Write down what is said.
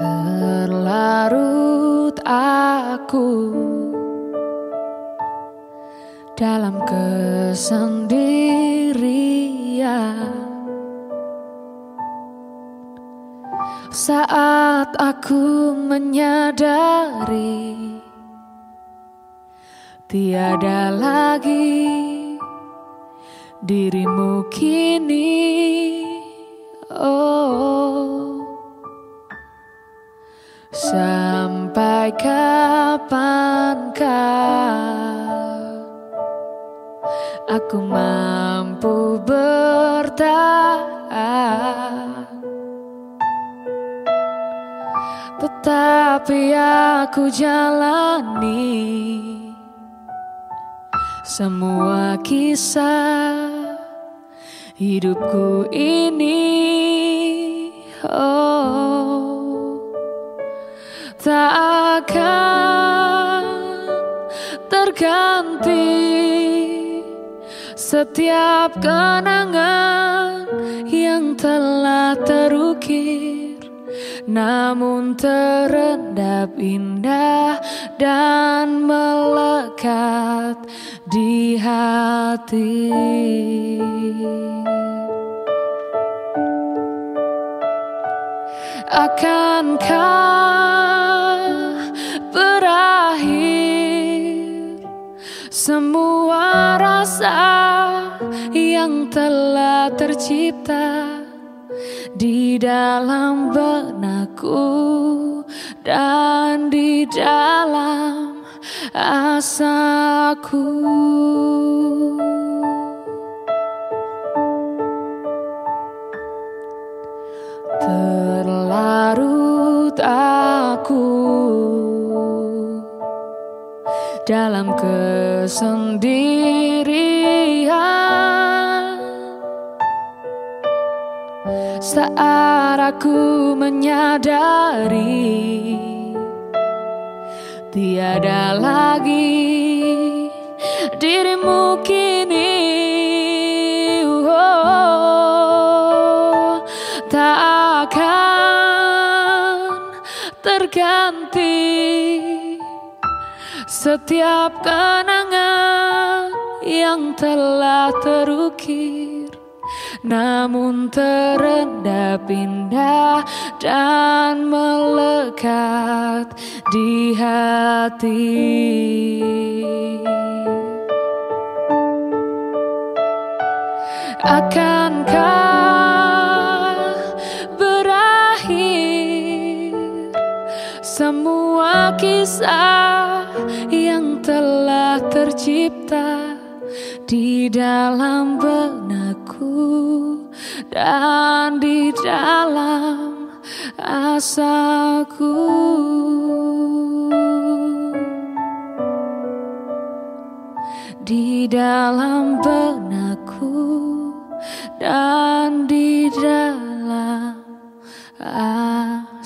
Terlarut aku dalam kesendirian saat aku menyadari tiada lagi dirimu kini. Oh, sampai kapankah aku mampu bertahan? Tetapi aku jalani semua kisah hidupku ini oh tak akan terganti setiap kenangan yang telah terukir namun terendap indah dan melekat di hati. Akankah semua rasa yang telah tercipta di dalam benakku dan di dalam asaku. Terlarut aku dalam kesendirian saat aku menyadari tiada lagi dirimu kini. Oh, tak akan terganti setiap kenangan yang telah terukir namun terendap indah dan melekat di hati. Akankah berakhir semua kisah telah tercipta di dalam benakku dan di dalam asaku. Di dalam benakku dan di dalam asaku.